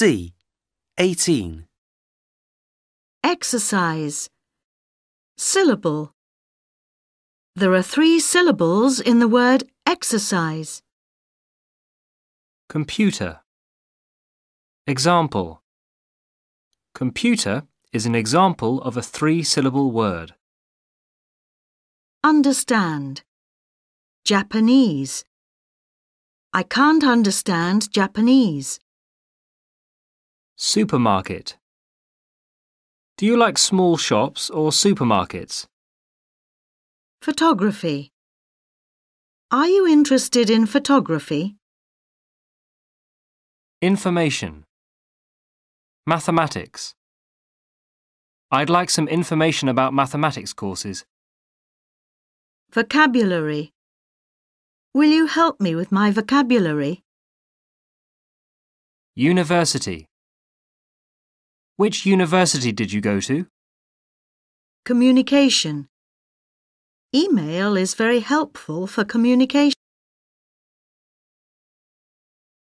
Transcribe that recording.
C. 18. Exercise. Syllable. There are three syllables in the word exercise. Computer. Example. Computer is an example of a three-syllable word. Understand. Japanese. I can't understand Japanese. Supermarket. Do you like small shops or supermarkets? Photography. Are you interested in photography? Information. Mathematics. I'd like some information about mathematics courses. Vocabulary. Will you help me with my vocabulary? University. Which university did you go to? Communication. Email is very helpful for communication.